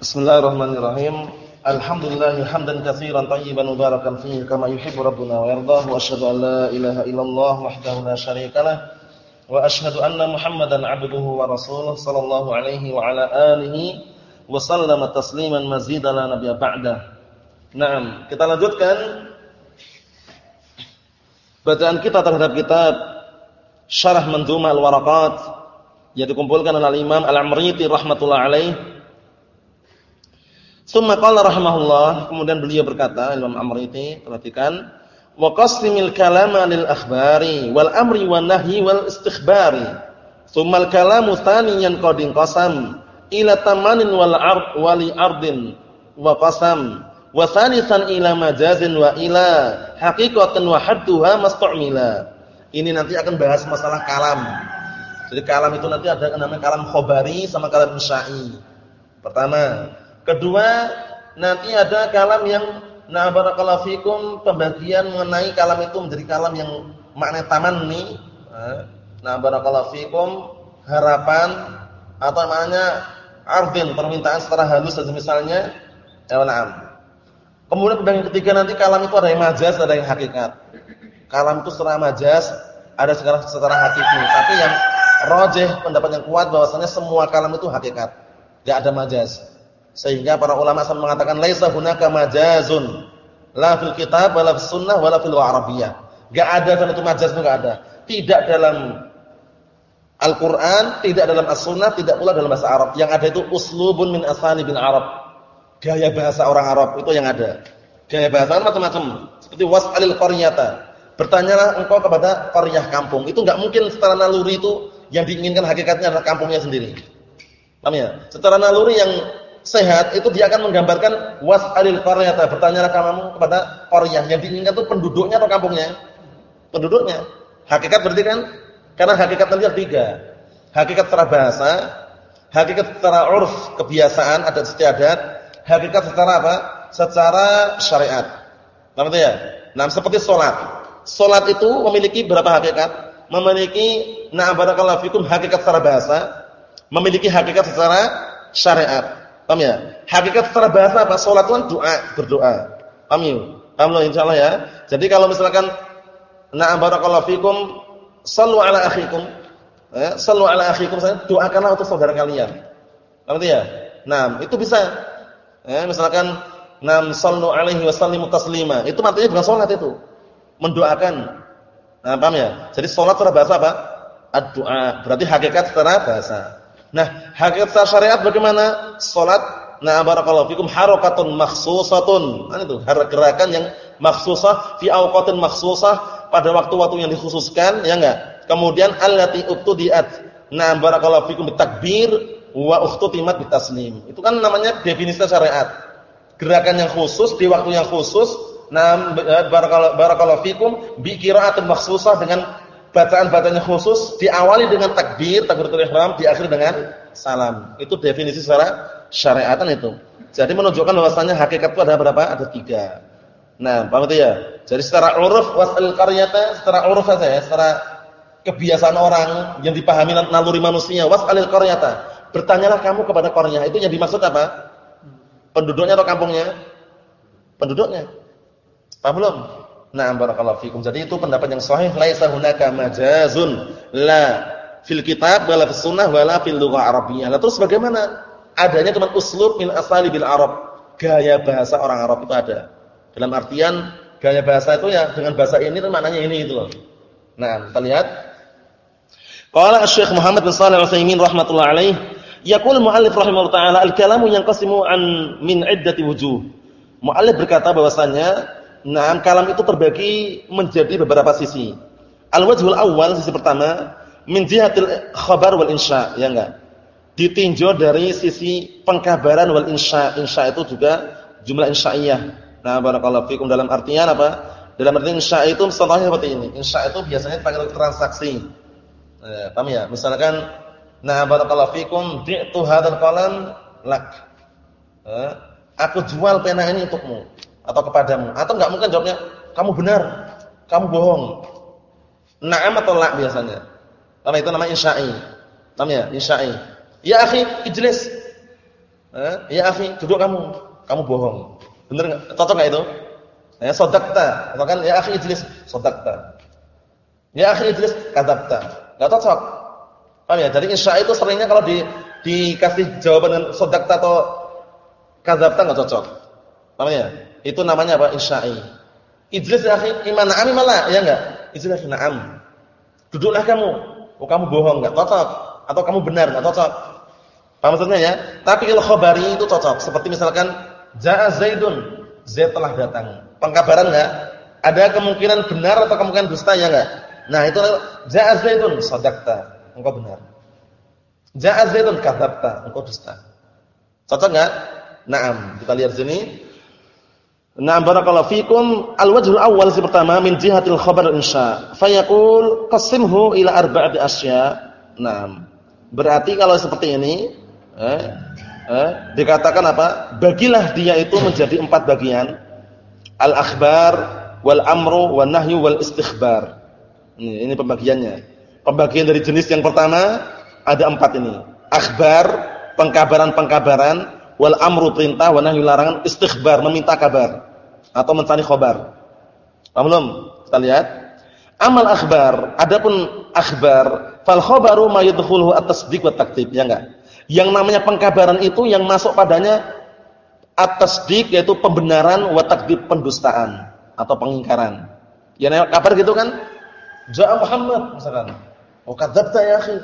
Bismillahirrahmanirrahim. Alhamdulillah hamdan katsiran tayyiban mubarakan fihi kama yuhibbu rabbuna wa yardah wa asyhadu an la ilaha illallah wahdahu la syarikalah wa asyhadu anna Muhammadan 'abduhu wa rasuluh sallallahu alaihi wa ala alihi wa sallama tasliman mazidan la nabiyya ba'da. Naam, kita lanjutkan bacaan kita terhadap kitab Syarah Mandhumah al-Waraqat yang dikumpulkan oleh Imam Al-Amriti rahmatullah alaih Summa qala rahimahullah, kemudian beliau berkata, Imam Amr ini, perhatikan, wa qasimil kalama lil akhbari wal amri wan nahyi wal istikhbari. Summa al kalamu thaniyan qadin qasam ila tamanin wal ard wali ardin wa qasam wa thalithan ila majazin wa ila haqiqatan wa hadduha mastu'mila. Ini nanti akan bahas masalah kalam. Jadi kalam itu nanti ada namanya kalam khobari sama kalam insya'i. Pertama, Kedua, nanti ada kalam yang nah barakallahu fikum pembagian mengenai kalam itu menjadi kalam yang makna taman nih. Nah barakallahu fikum harapan atau maknanya ardin permintaan secara halus saja misalnya. Ya na'am. Kemudian pembagian ketiga nanti kalam itu ada yang majas, ada yang hakikat. Kalam itu secara majas, ada secara secara hakiki. Tapi yang rojeh pendapat yang kuat bahwasanya semua kalam itu hakikat. Tidak ada majas. Sehingga para ulama sama mengatakan laisa hunaka majazun la fil kitab wala fis sunnah wala fil arabiyyah. Enggak ada dan itu majaz itu enggak ada. Tidak dalam Al-Qur'an, tidak dalam As-Sunnah, tidak pula dalam bahasa Arab. Yang ada itu uslubun min asani bin Arab. Gaya bahasa orang Arab itu yang ada. Gaya bahasa macam-macam. Seperti was'alil qaryata. Bertanyalah engkau kepada qaryah kampung. Itu enggak mungkin secara naluri itu yang diinginkan hakikatnya adalah kampungnya sendiri. Paham ya? Secara naluri yang sehat itu dia akan menggambarkan was'alil qaryata bertanyalah kamu kepada qaryah. Yang diinginkan itu penduduknya atau kampungnya? Penduduknya. Hakikat berarti kan? Karena hakikat nanti ada tiga. Hakikat secara bahasa hakikat secara urf kebiasaan adat istiadat hakikat secara apa? Secara syariat. Paham ya? Nah seperti salat salat itu memiliki berapa hakikat? Memiliki na barakallahu fikum hakikat secara bahasa memiliki hakikat secara syariat Paham ya? Hakikat secara bahasa apa? Salat itu kan doa, berdoa. Paham ya? Paham loh insyaallah ya. Jadi kalau misalkan na'am barakallahu fikum sallu ala akhikum. Ya, sallu ala akhikum saya doakanlah untuk saudara kalian. Paham ya? Nah, itu bisa. Ya, misalkan nam sallu alaihi wa sallimu taslima. Itu artinya bukan salat itu. Mendoakan. Nah, paham ya? Jadi salat secara bahasa apa? Ad-du'a. Berarti hakikat secara bahasa. Nah, hakikat syariat bagaimana? Salat, nah barakallahu fikum harakatun makhsusatun. Kan itu, gerakan yang makhsusah fi awqatin makhsusah pada waktu-waktu yang dikhususkan, ya enggak? Kemudian allati ubtudiat. Nah, barakallahu fikum bitakbir wa ukhtutimat bitaslim. Itu kan namanya definisi syariat. Gerakan yang khusus di waktu yang khusus, nah barakallahu barakallahu fikum bi qira'atin makhsusah dengan bacaan-bacaannya khusus diawali dengan takbir, takbiratul ihram, diakhiri dengan salam. Itu definisi secara syariatan itu. Jadi menunjukkan bahwasanya hakikat itu ada berapa? Ada tiga. Nah, paham itu ya? Jadi secara uruf wasal qaryata, secara uruf saja ya, secara kebiasaan orang yang dipahami naluri manusia, wasalil qaryata. Bertanyalah kamu kepada qaryah. Itu yang dimaksud apa? Penduduknya atau kampungnya? Penduduknya. Paham belum? Na'am barakallahu fikum. Jadi itu pendapat yang sahih laisa hunaka majazun la fil kitab wala fis sunnah wala fil lughah arabiyyah. Lah terus bagaimana? Adanya cuma uslub min asalibil arab. Gaya bahasa orang Arab itu ada. Dalam artian gaya bahasa itu ya dengan bahasa ini itu maknanya ini itu loh. Nah, kita lihat. Qala Asy-Syaikh Muhammad bin Shalih Al-Utsaimin rahimatullah alaih, yaqul muallif rahimahullah taala al-kalamu yanqasimu an min iddati wujuh. Muallif berkata bahwasanya Nah, kalam itu terbagi menjadi beberapa sisi. Al-wajhul awal sisi pertama min jihatil khabar wal insya, ya enggak? Ditinjau dari sisi pengkabaran wal insya. Insya itu juga jumlah insya'iyah. Nah, barakallahu fikum dalam artian apa? Dalam artian insya itu contohnya seperti ini. Insya itu biasanya untuk transaksi. Eh, paham ya? Misalkan nah barakallahu fikum bi'tu hadzal qalam lak. Eh, aku jual pena ini untukmu atau kepadamu atau enggak mungkin jawabnya kamu benar, kamu bohong. Na'am atau la biasanya. Karena itu namanya insya'i. Namanya insya'i. Ya akhi, ijlis. Eh, ya akhi, duduk kamu. Kamu bohong. Benar enggak? Cocok enggak itu? Ya, sodakta. Atau kan ya akhi ijlis, sodakta. Ya akhi ijlis, kadzabta. Enggak cocok. Paham ya? Jadi insya itu seringnya kalau di dikasih jawaban dengan sodakta atau kadzabta enggak cocok. Paham ya? Itu namanya apa? Insya'i. Ijlis ya akhi, iman na'am malah, ya enggak? Ijlis na'am. Duduklah kamu. Oh kamu bohong, enggak cocok. Atau kamu benar, enggak cocok. Paham maksudnya ya? Tapi kalau khabari itu cocok. Seperti misalkan Ja'a Zaidun. Zaid telah datang. Pengkabaran enggak? Ada kemungkinan benar atau kemungkinan dusta ya enggak? Nah, itu Ja'a Zaidun, sadaqta. Engkau benar. Ja'a Zaidun, kadzabta. Engkau dusta. Cocok enggak? Naam. Kita lihat sini. Naam barakallahu fikum. Al-wajhul awwal si pertama min jihatil khabar insya. Fayaqul qasimhu ila arba'ati asya. Naam. Berarti kalau seperti ini eh, eh, dikatakan apa? Bagilah dia itu menjadi empat bagian. Al-akhbar, wal amru, wal nahyu, wal istikhbar. Ini, ini pembagiannya. Pembagian dari jenis yang pertama ada empat ini. Akhbar, pengkabaran-pengkabaran, wal amru perintah, wal nahyu larangan, istikhbar meminta kabar atau mencari khabar. Paham belum? Kita lihat. Amal akhbar, adapun akhbar, fal khabaru ma yadkhuluhu at-tasdiq wa takdzib, ya enggak? Yang namanya pengkabaran itu yang masuk padanya at-tasdiq yaitu pembenaran wa takdzib pendustaan atau pengingkaran. Ya kabar gitu kan? Ja'a Muhammad misalkan. Oh kadzabta ya akhi.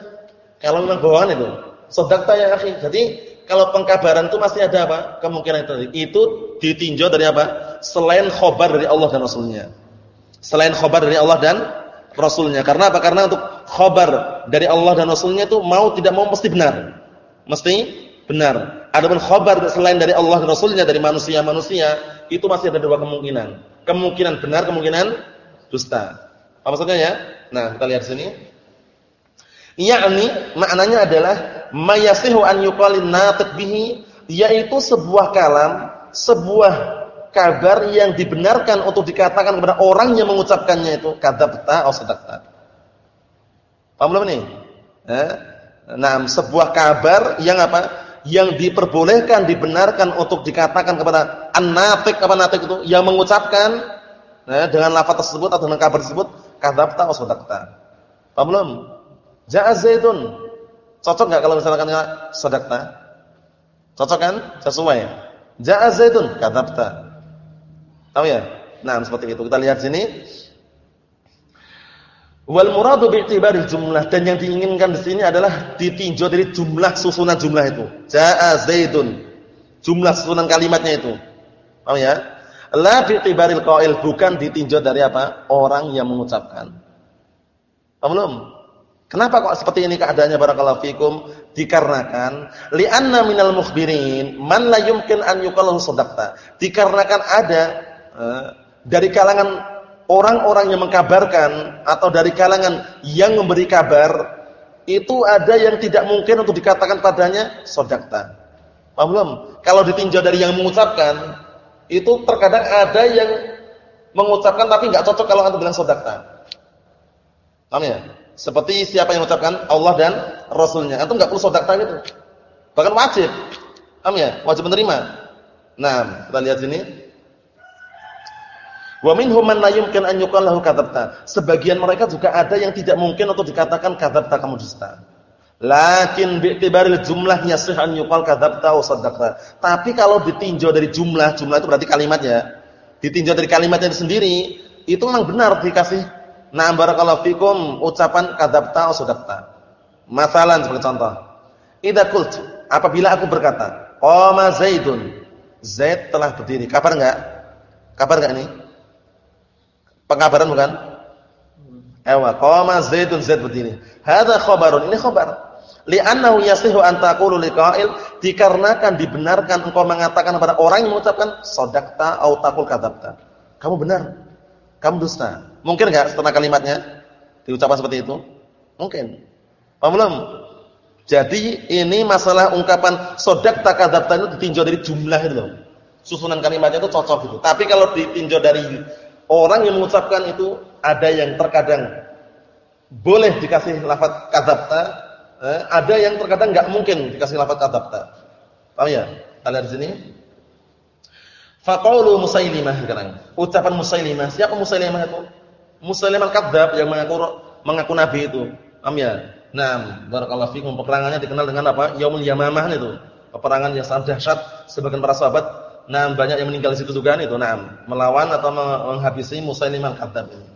Kalau memang bohongan itu. Sadaqta ya akhi. Jadi kalau pengkabaran itu masih ada apa? Kemungkinan itu. Itu ditinjau dari apa? Selain khobar dari Allah dan Rasulnya. Selain khobar dari Allah dan Rasulnya. Karena apa? Karena untuk khobar dari Allah dan Rasulnya itu mau tidak mau mesti benar mesti benar. Adapun khabar selain dari Allah dan Rasulnya dari manusia-manusia itu masih ada dua kemungkinan. Kemungkinan benar, kemungkinan dusta. Apa maksudnya ya? Nah, kita lihat sini. Yakni maknanya adalah mayasihu an yuqalin natiq bihi yaitu sebuah kalam, sebuah kabar yang dibenarkan untuk dikatakan kepada orang yang mengucapkannya itu kadzabta atau sadaqta. Paham belum nih? Eh? Nah, sebuah kabar yang apa? Yang diperbolehkan, dibenarkan untuk dikatakan kepada an-natiq apa natiq itu yang mengucapkan nah, dengan lafaz tersebut atau dengan kabar tersebut kadzabta wa sadaqta. Paham belum? Ja'a Zaidun. Cocok enggak kalau misalkan sadaqta? Cocok kan? Sesuai. Ja'a Zaidun kadzabta. Tahu ya? Nah, seperti itu. Kita lihat sini. Wal muradu bi'tibari jumlah dan yang diinginkan di sini adalah ditinjau dari jumlah susunan jumlah itu. Jaa Zaidun. Jumlah susunan kalimatnya itu. Paham ya? La bi'tibaril qail bukan ditinjau dari apa? Orang yang mengucapkan. Paham belum? Kenapa kok seperti ini keadaannya barakallahu fikum? Dikarenakan li'anna minal mukhbirin man la yumkin an yuqalu sadaqta. Dikarenakan ada eh, dari kalangan orang-orang yang mengkabarkan atau dari kalangan yang memberi kabar itu ada yang tidak mungkin untuk dikatakan padanya sodakta. Paham? Kalau ditinjau dari yang mengucapkan, itu terkadang ada yang mengucapkan tapi nggak cocok kalau antum bilang sodakta. Paham ya? Seperti siapa yang mengucapkan Allah dan Rasulnya. Antum nggak perlu sodakta gitu. Bahkan wajib. Paham ya? Wajib menerima. Nah, kita lihat sini. Wa minhum man la yumkin kadzabta. Sebagian mereka juga ada yang tidak mungkin untuk dikatakan kadzabta kamu dusta. Lakin bi'tibaril jumlah yasih an yuqal kadzabta wa saddaqta. Tapi kalau ditinjau dari jumlah, jumlah itu berarti kalimatnya. Ditinjau dari kalimatnya itu sendiri, itu memang benar dikasih na'am barakallahu fikum ucapan kadzabta wa saddaqta. Masalan sebagai contoh. Idza qultu, apabila aku berkata, qama Zaidun. Zaid telah berdiri. Kabar enggak? Kabar enggak ini? Pengabaran bukan? Ewa, qama Zaidun Zaid berdiri. Hadza khabarun, ini khabar. Li'annahu yasihu an taqulu liqa'il dikarenakan dibenarkan engkau mengatakan kepada orang yang mengucapkan shadaqta au taqul kadzabta. Kamu benar. Kamu dusta. Mungkin enggak setelah kalimatnya diucapkan seperti itu? Mungkin. Paham belum? Jadi ini masalah ungkapan shadaqta kadzabta itu ditinjau dari jumlah itu loh. Susunan kalimatnya itu cocok gitu. Tapi kalau ditinjau dari Orang yang mengucapkan itu ada yang terkadang boleh dikasih lafaz kadzabta, eh, ada yang terkadang enggak mungkin dikasih lafaz kadzabta. Paham ya? Kita lihat di sini. Faqaulu Musailimah sekarang. Ucapan Musailimah. Siapa Musailimah itu? Musailimah al-Kadzdzab yang mengaku mengaku nabi itu. Paham ya? Nah, barakallahu fikum peperangannya dikenal dengan apa? Yaumul Yamamah itu. Peperangan yang sangat dahsyat sebagian para sahabat nah banyak yang meninggal di situ juga itu. Nah, melawan atau menghabisi Musailimah al-Kadzdzab ini.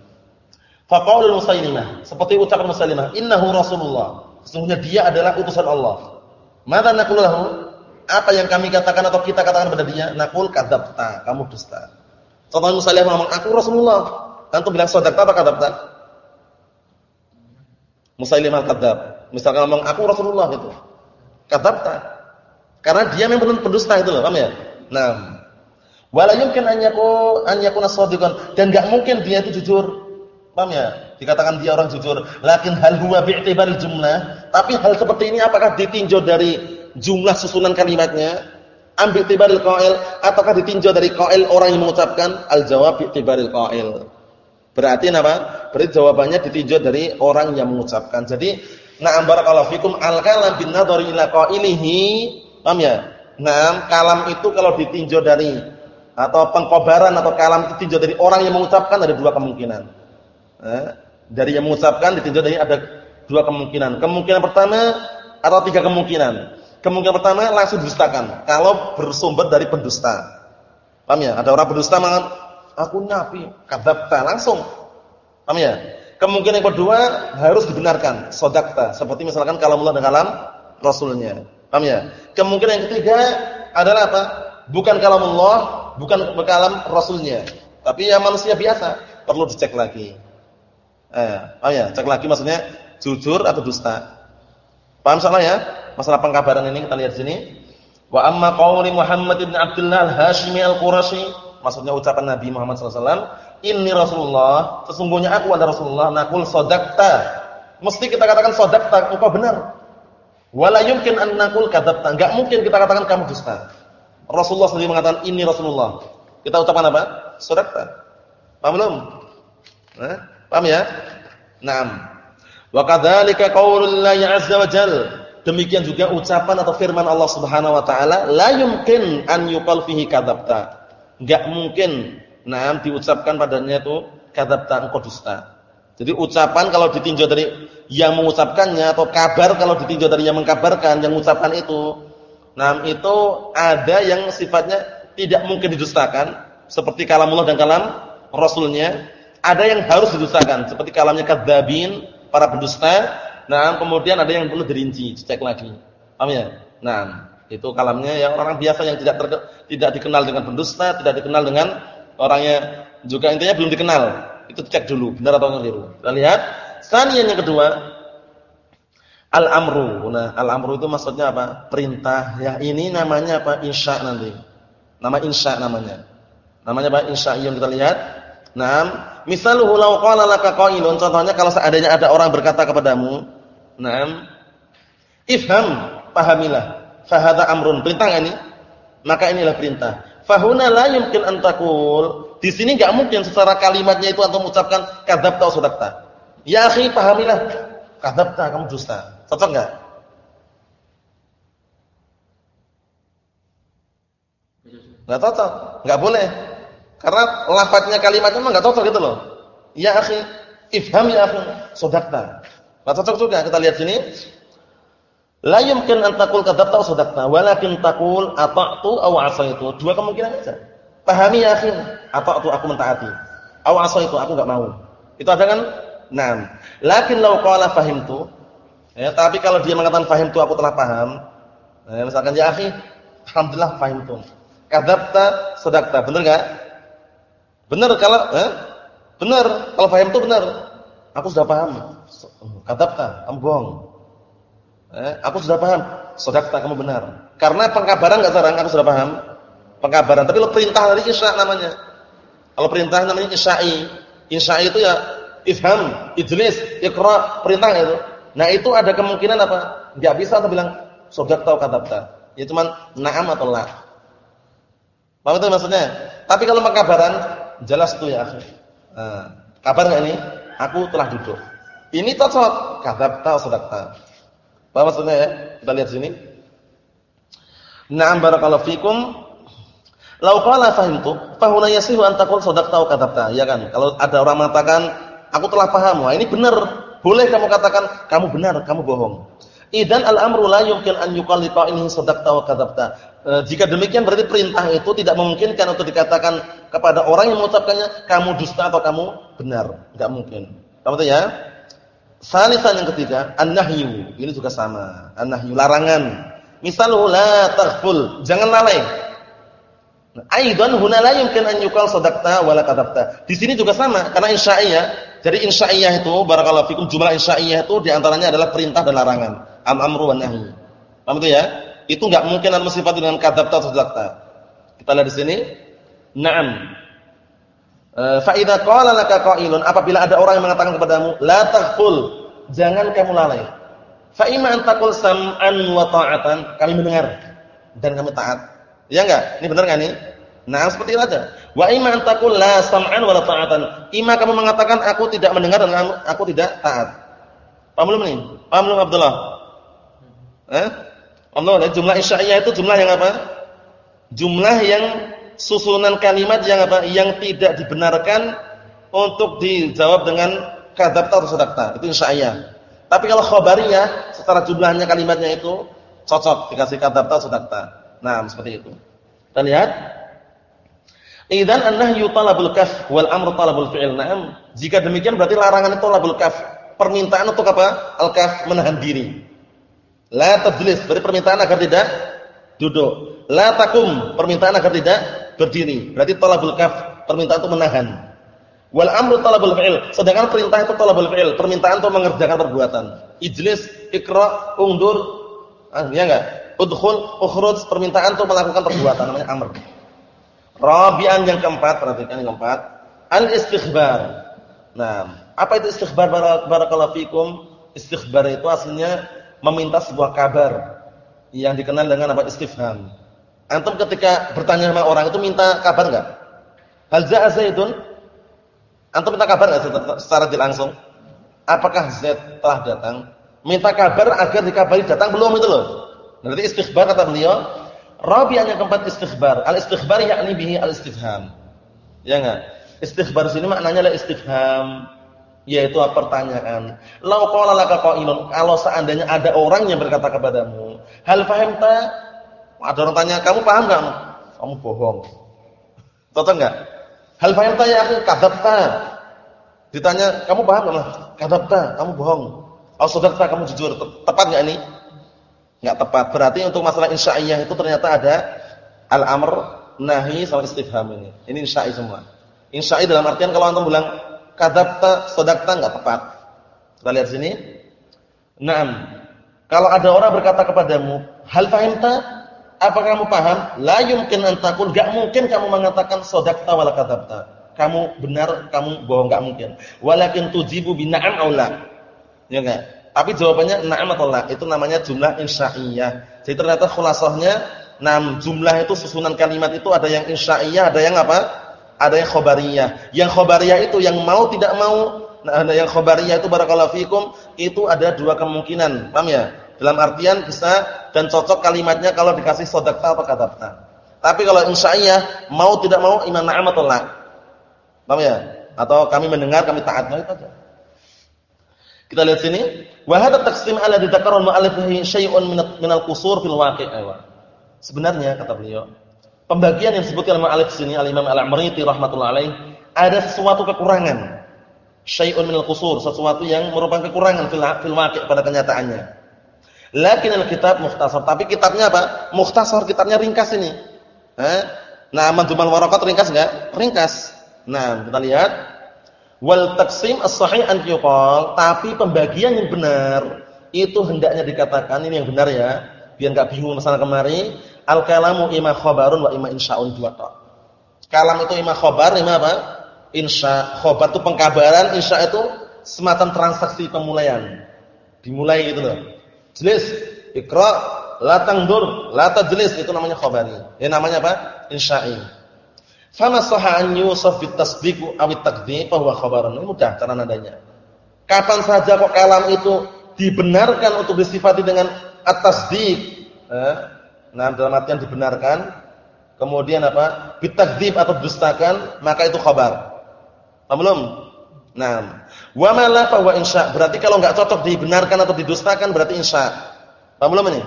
Faqaulul Musailimah, seperti ucapan Musailimah, "Innahu Rasulullah." Sesungguhnya dia adalah utusan Allah. Mata naqulu lahu? Apa yang kami katakan atau kita katakan kepada dia? Naqul kadzabta, kamu dusta. Contohnya Musailimah ngomong, "Aku Rasulullah." Antum bilang sadaqta apa kadzabta? Musailimah kadzab. Misalkan ngomong, "Aku Rasulullah" gitu. Kadzabta. Karena dia memang pendusta itu loh, paham ya? Nah, wala yumkin an yakun an yakuna shadiqan dan enggak mungkin dia itu jujur. Paham ya? Dikatakan dia orang jujur, lakin hal huwa bi'tibaril jumlah. Tapi hal seperti ini apakah ditinjau dari jumlah susunan kalimatnya? Ambil tibaril qail ataukah ditinjau dari qail orang yang mengucapkan? Al-jawab bi'tibaril qail. Berarti apa? Berarti jawabannya ditinjau dari orang yang mengucapkan. Jadi, na'am barakallahu fikum al-kalam bin nadhari ila qailihi. Paham ya? Nah, kalam itu kalau ditinjau dari atau pengkobaran atau kalam itu tinjau dari orang yang mengucapkan ada dua kemungkinan. Eh, dari yang mengucapkan ditinjau dari ada dua kemungkinan. Kemungkinan pertama atau tiga kemungkinan. Kemungkinan pertama langsung didustakan kalau bersumber dari pendusta. Paham ya? Ada orang pendusta mengatakan aku nabi, kadzabta langsung. Paham ya? Kemungkinan yang kedua harus dibenarkan, sodakta. Seperti misalkan kalau Allah dan kalam Rasulnya. Paham ya? Kemungkinan yang ketiga adalah apa? Bukan kalam Allah, bukan kalam Rasulnya. Tapi ya manusia biasa, perlu dicek lagi. Eh, oh ya, cek lagi maksudnya jujur atau dusta. Paham salah ya? Masalah pengkabaran ini kita lihat sini. Wa amma qauli Muhammad bin Abdullah al-Hashimi al-Qurashi, maksudnya ucapan Nabi Muhammad wasallam, "Inni Rasulullah", sesungguhnya aku adalah Rasulullah, naqul sadaqta. Mesti kita katakan sadaqta, engkau benar. Wala yumkin an naqul kadzabta. Enggak mungkin kita katakan kamu dusta. Rasulullah sendiri mengatakan ini Rasulullah. Kita ucapkan apa? Sadaqta. Paham belum? Paham ya? Naam. Wa kadzalika qaulullahi 'azza wa jalla. Demikian juga ucapan atau firman Allah Subhanahu wa taala, la yumkin an yuqal fihi kadzabta. Enggak mungkin naam diucapkan padanya itu kadzabta engkau dusta. Jadi ucapan kalau ditinjau dari yang mengucapkannya atau kabar kalau ditinjau dari yang mengkabarkan, yang mengucapkan itu, nah itu ada yang sifatnya tidak mungkin didustakan seperti kalam Allah dan kalam Rasulnya. Ada yang harus didustakan seperti kalamnya kadzabin, para pendusta. Nah, kemudian ada yang perlu dirinci, dicek lagi. Paham ya? Nah, itu kalamnya yang orang biasa yang tidak tidak dikenal dengan pendusta, tidak dikenal dengan orangnya juga intinya belum dikenal itu cek dulu benar atau keliru. Kita lihat. Sanian yang kedua, al-amru. Nah, al-amru itu maksudnya apa? Perintah. Ya, ini namanya apa? Insya nanti. Nama insya namanya. Namanya apa? Insya yang kita lihat. Naam, misaluhu law qala laka qailun, contohnya kalau seandainya ada orang berkata kepadamu, naam, ifham, pahamilah. Fahada amrun, perintah ini? Maka inilah perintah. Fahuna la yumkin an taqul di sini nggak mungkin secara kalimatnya itu antum ucapkan kadzabta atau sadaqta. Ya akhi, pahamilah. Kadzabta, kamu dusta. Cocok enggak? Enggak cocok, enggak boleh. Karena lafadznya kalimatnya memang enggak cocok gitu loh. Ya akhi, ifham ya akhi, sadaqta. Enggak cocok juga. Kita lihat sini. La yumkin an taqul kadzabta atau sadaqta, walakin taqul ata'tu aw asaitu. Dua kemungkinan aja. Pahami ya akhi, atau aku, mentaati. Aw itu aku enggak mau. Itu ada kan? Naam. Lakin law qala fahimtu, ya, tapi kalau dia mengatakan fahimtu aku telah paham. Ya, misalkan ya akhi, alhamdulillah fahimtu. Kadzabta sadaqta, benar enggak? Benar kalau eh? Benar, kalau fahimtu benar. Aku sudah paham. Kadzabta, kamu bohong. Eh, aku sudah paham. Sadaqta, kamu benar. Karena pengkabaran enggak sarang, aku sudah paham pengkabaran. Tapi lo perintah dari isya namanya. Kalau perintah namanya isya'i. Isya'i itu ya ifham, ijlis, ikra, perintah itu. Nah, itu ada kemungkinan apa? Enggak bisa atau bilang sadaqta atau kadzabta. Ya cuman na'am atau la. Paham itu maksudnya? Tapi kalau pengkabaran jelas tuh ya, akhi. Nah, kabar enggak ini? Aku telah duduk. Ini cocok, kadzabta sadaqta. Paham maksudnya ya? Kita lihat sini. Na'am barakallahu fikum. Lau qala fahimtu, fa huna yasihu an taqul sadaqta wa kadzabta, ya kan? Kalau ada orang mengatakan, aku telah paham, wah ini benar. Boleh kamu katakan kamu benar, kamu bohong. Idan al-amru la yumkin an yuqal liqa'inihi sadaqta wa kadzabta. E, jika demikian berarti perintah itu tidak memungkinkan untuk dikatakan kepada orang yang mengucapkannya kamu dusta atau kamu benar, enggak mungkin. Kamu tahu ya? Salisan yang ketiga, an-nahyu. Ini juga sama. An-nahyu larangan. Misaluhu la taghful, jangan lalai. Aidan huna la yumkin an yuqal sadaqta wala kadzabta. Di sini juga sama karena insya'iyah. Jadi insya'iyah itu barakallahu fikum jumlah insya'iyah itu di antaranya adalah perintah dan larangan. Am-amru wan nahyi. Paham itu ya? Itu enggak mungkin al sifat dengan kadzabta atau sadaqta. Kita lihat di sini. Naam. Eh, fa idza qala laka qailun apabila ada orang yang mengatakan kepadamu la taghful, jangan kamu lalai. Fa imma an taqul sam'an wa ta'atan, kami mendengar dan kami taat. Ya enggak? Ini benar enggak nih? Nah, seperti itu aja. Wa imma an taqul la sam'an wa la ta'atan. Ima kamu mengatakan aku tidak mendengar dan aku tidak taat. Paham belum nih? Paham belum Abdullah? Eh? Allah, jumlah isya'iyah itu jumlah yang apa? Jumlah yang susunan kalimat yang apa? Yang tidak dibenarkan untuk dijawab dengan kadzabta atau sadaqta. Itu isya'iyah. Tapi kalau khabariyah secara jumlahnya kalimatnya itu cocok dikasih kadzabta sadaqta. Nah, seperti itu. Kita lihat. Idzan an-nahyu talabul kaf wal amru talabul fi'il. Naam. Jika demikian berarti larangan itu talabul kaf. Permintaan untuk apa? Al-kaf menahan diri. La tajlis, berarti permintaan agar tidak duduk. La takum, permintaan agar tidak berdiri. Berarti talabul kaf, permintaan untuk menahan. Wal amru talabul fi'il. Sedangkan perintah itu talabul fi'il, permintaan untuk mengerjakan perbuatan. Ijlis, ikra, undur, ah, ya enggak? Udkhul, ukhruj, permintaan untuk melakukan perbuatan namanya amr. Rabi'an yang keempat, perhatikan yang keempat, al-istighbar. Nah, apa itu istighbar barakallahu fikum? Istighbar itu aslinya meminta sebuah kabar yang dikenal dengan apa istifham. Antum ketika bertanya sama orang itu minta kabar enggak? Hal za'a Zaidun? Antum minta kabar enggak secara langsung? Apakah Zaid telah datang? Minta kabar agar dikabari datang belum itu loh. Berarti istighbar kata beliau, rabi'an yang keempat istighbar. Al-istighbar yakni bihi al-istifham. Ya enggak? Istighbar sini maknanya adalah istifham, yaitu pertanyaan. Lau qala laka qailun, kalau seandainya ada orang yang berkata kepadamu, hal fahimta? Ada orang tanya, kamu paham enggak? Kamu bohong. Cocok enggak? Hal fahimta ya akhi kadzabta? Ditanya, kamu paham enggak? Kadzabta, kamu bohong. Au sadaqta, kamu jujur. Tepat enggak ini? Enggak tepat. Berarti untuk masalah insya'iyah itu ternyata ada al-amr, nahi sama istifham ini. Ini insya'i semua. Insya'i dalam artian kalau antum bilang kadzabta, sadaqta enggak tepat. Kita lihat sini. Naam. Kalau ada orang berkata kepadamu, hal fahimta? Apakah kamu paham? La yumkin an taqul, enggak mungkin kamu mengatakan sadaqta wala kadzabta. Kamu benar, kamu bohong enggak mungkin. Walakin tujibu bi na'am aw la. Ya enggak? Tapi jawabannya na'am atau la. Itu namanya jumlah insya'iyah. Jadi ternyata khulasahnya enam jumlah itu susunan kalimat itu ada yang insya'iyah, ada yang apa? Ada yang khobariyah. Yang khobariyah itu yang mau tidak mau, nah ada yang khobariyah itu barakallahu fikum, itu ada dua kemungkinan. Paham ya? Dalam artian bisa dan cocok kalimatnya kalau dikasih sodakta atau kadzabta. Tapi kalau insya'iyah mau tidak mau iman na'am atau la. Paham ya? Atau kami mendengar, kami taat, nah itu aja. Kita lihat sini, wa hadha taqsim ala dzakara al-mu'allif syai'un min al-qusur fil waqi'. Sebenarnya kata beliau, pembagian yang disebutkan oleh mu'allif sini al-Imam Al-Amriti rahimatullah alaih, ada sesuatu kekurangan. Syai'un min al-qusur, sesuatu yang merupakan kekurangan fil fil waqi' pada kenyataannya. Lakin al-kitab mukhtasar. Tapi kitabnya apa? Mukhtasar, kitabnya ringkas ini. Eh? Nah, Mandumal Warakat ringkas enggak? Ringkas. Nah, kita lihat. Wal taqsim as-sahih an yuqal, tapi pembagian yang benar itu hendaknya dikatakan ini yang benar ya, biar enggak bingung masalah kemari. Al-kalamu imma khabarun wa imma insya'un dua tok. Kalam itu imma khabar, imma apa? Insya. Khabar itu pengkabaran, insya itu semacam transaksi pemulaian. Dimulai gitu loh. Jelis, ikra, la tangdur, la tajlis itu namanya khabari. Ini namanya apa? Insya'i. Fama sahha an yusaf bit fa huwa khabarun. Ini mudah cara nadanya. Kapan saja kok kalam itu dibenarkan untuk disifati dengan at-tasdiq, eh? Nah, dalam artian dibenarkan, kemudian apa? Bitakdzib atau dustakan, maka itu khabar. Paham belum? Nah, wa ma fa wa insya. Berarti kalau enggak cocok dibenarkan atau didustakan berarti insya. Paham belum ini?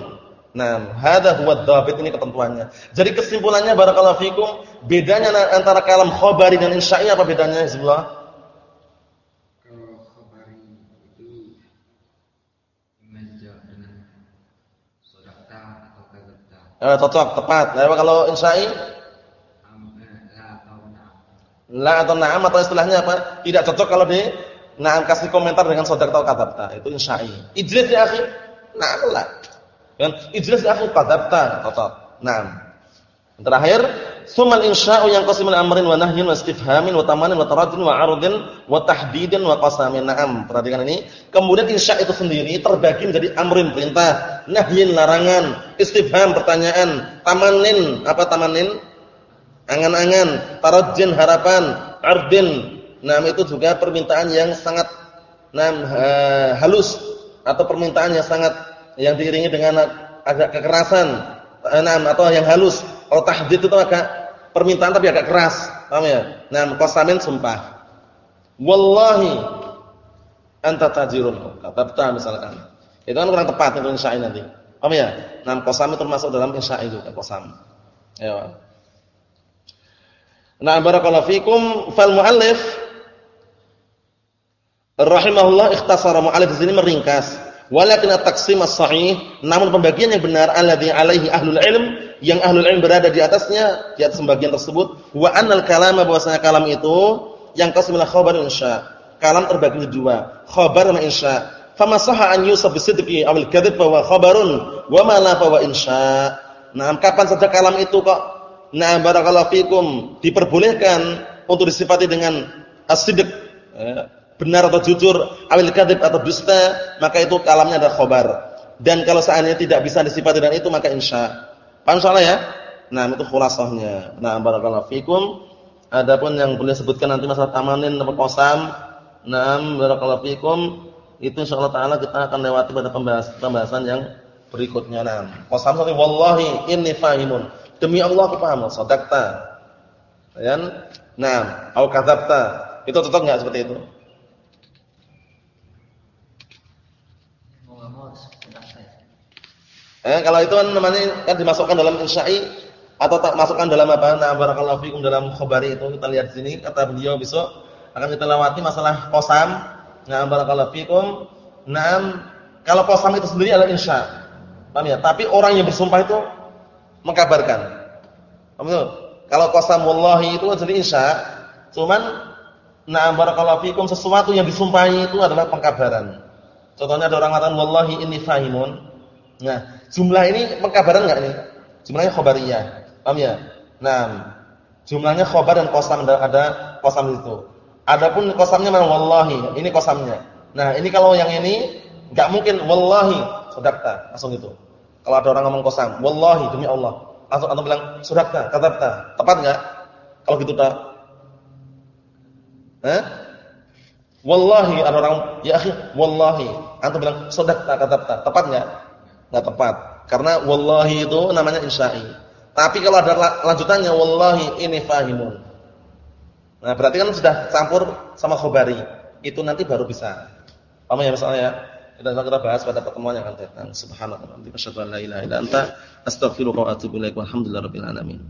Nah, hadza huwa dhabit ini ketentuannya. Jadi kesimpulannya barakallahu fikum, bedanya antara kalam khabari dan insya'i apa bedanya Hizbullah? Eh, cocok, tepat. Nah, kalau insya'i? La atau na'am atau istilahnya apa? Tidak cocok kalau di na'am kasih komentar dengan saudara atau kadabta. Itu insya'i. Ijlis ya akhi? Na'am la. Kan? Ijlis ya akhi kadabta. Cocok. Na'am. Terakhir, sumal insya'u yang qasimul amrin wa nahyin wa istifhamin wa tamanin wa taradun wa 'arudin wa tahdidin wa qasamin. Na'am. Perhatikan ini. Kemudian insya' itu sendiri terbagi menjadi amrin perintah, nahyin larangan, istifham pertanyaan, tamanin apa tamanin? Angan-angan, tarajjin harapan, ardin. Nah, itu juga permintaan yang sangat nah, halus atau permintaan yang sangat yang diiringi dengan agak kekerasan. Nah, atau yang halus. Kalau tahdid itu agak permintaan tapi agak keras. Paham ya? Nah, qasamin sumpah. Wallahi anta tajirun. Kata misalkan. Itu kan kurang tepat untuk insya'i nanti. Paham ya? Nah, qasam itu termasuk dalam insya'i juga qasam. Ya. Nah, barakallahu fikum fal muallif rahimahullah ikhtasara muallif di sini meringkas. Walakin at-taqsim as-sahih, namun pembagian yang benar alladzi alaihi ahlul ilm, yang ahlul ilm berada di atasnya, di atas pembagian tersebut, wa annal kalama bahwasanya kalam itu yang qasimul khabar insya. Kalam terbagi menjadi dua, khabar dan insya fama sahha an yusab bisidqi aw al-kadzib fa khabarun wa ma la insya. Nah, kapan saja kalam itu kok nah barakallahu fikum diperbolehkan untuk disifati dengan as-sidq ya, benar atau jujur awil kadzib atau dusta maka itu kalamnya adalah khabar dan kalau seandainya tidak bisa disifati dengan itu maka insya paham soalnya ya nah itu khulasahnya nah barakallahu fikum adapun yang boleh sebutkan nanti masalah tamanin atau qasam nah barakallahu fikum itu insyaallah taala kita akan lewati pada pembahasan, pembahasan yang berikutnya. Nah, qasam satu wallahi inni fahimun. Demi Allah aku paham, sadaqta. Ya. Nah, au kadzabta. Itu cocok enggak seperti itu? Eh, kalau itu kan namanya kan dimasukkan dalam insya'i atau tak masukkan dalam apa? Nah, barakallahu fikum dalam khabari itu kita lihat sini kata beliau besok akan kita lewati masalah qasam Nah, barakallahu fikum. Naam, kalau qasam itu sendiri adalah insya. Paham ya? Tapi orang yang bersumpah itu mengkabarkan. Paham itu? Kalau qasam wallahi itu jadi insya, cuman na'am barakallahu fikum sesuatu yang disumpahi itu adalah pengkabaran. Contohnya ada orang mengatakan wallahi inni fahimun. Nah, jumlah ini pengkabaran enggak ini? Jumlahnya khabariyah. Paham ya? Nah, jumlahnya khabar dan qasam ada qasam itu. Adapun kosamnya memang wallahi, ini kosamnya. Nah, ini kalau yang ini enggak mungkin wallahi, sadaqta, langsung itu. Kalau ada orang ngomong kosam, wallahi demi Allah, langsung antum bilang sadaqta, kadzabta. Tepat enggak? Kalau gitu tak? Eh? Wallahi ada orang ya akhi, wallahi. Antum bilang sadaqta, kadzabta. Tepat enggak? Enggak tepat. Karena wallahi itu namanya insya'i. Tapi kalau ada lanjutannya wallahi ini fahimun. Nah, berarti kan sudah campur sama khobari. Itu nanti baru bisa. Paham ya misalnya ya? Kita kita bahas pada pertemuan yang akan datang. Subhanallah. Asyhadu an la ilaha wa atubu ilaik. Walhamdulillahirabbil alamin.